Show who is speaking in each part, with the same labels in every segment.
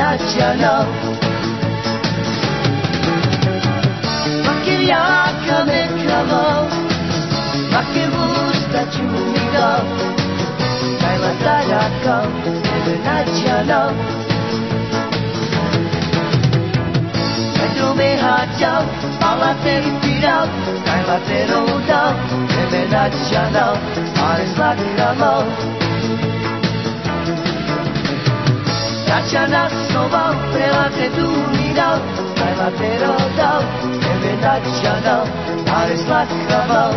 Speaker 1: International. Makilyaka mekramo, makibusta chumigo, kaimataraka International. Kaitume hajau, palaten pirau, kaimaten odau, International. Ares lakramo. Tatiana Sova, pela te tu mira, vai bater o tal, é verdade, Tatiana, para esse lacraval.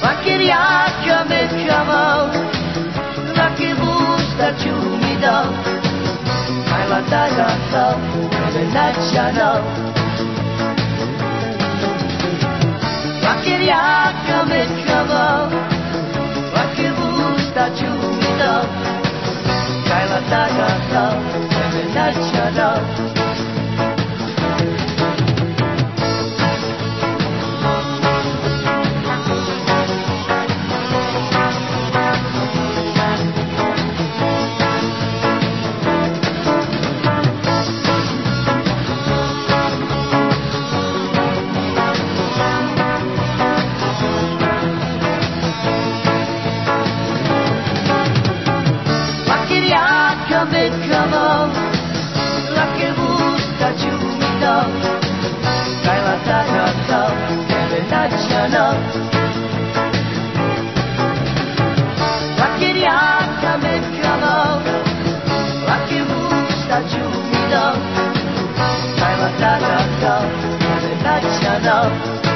Speaker 1: Vaqueria que a me chamou, na que busca te humidão, vai bater o tal, é verdade, Tatiana, National love, such a love.